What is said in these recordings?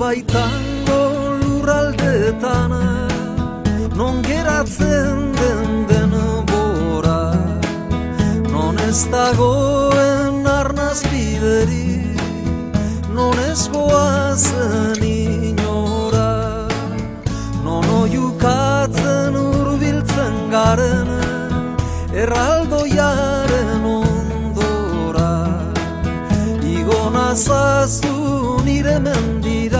baitango lurraldetan Non geratzen den den bora Non ez dagoen arnaz bideri Non ez goazen inora Non oiukatzen urbiltzen garen Erraldoiaren ondora Igo nazazu nire mendira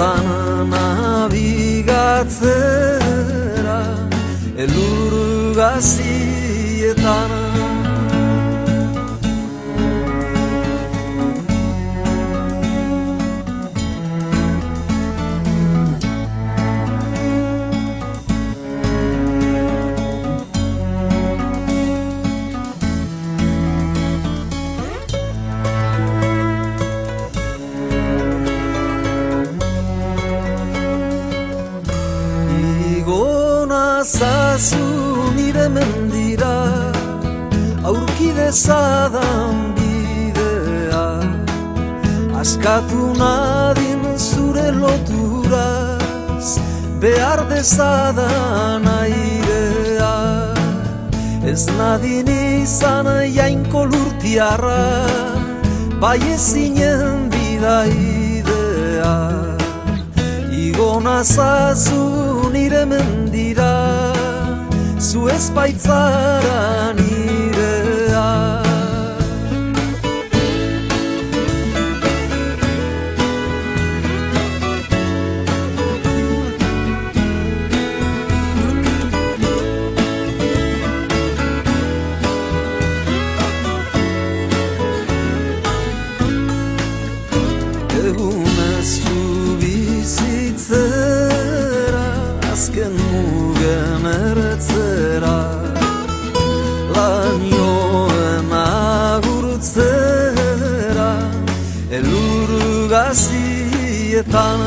Lotan nabigatzera Elur gazietan zazu nire mendira Aurki dezadan bidea. Askatu nadin zure loturaz Behar dezadan airea. Ez nadin izan jainko lurtiarra Bai ezinen bidaidea. Igona zazu nire mendira Zu Ertzera Lanioen agurtzera Elur gazietan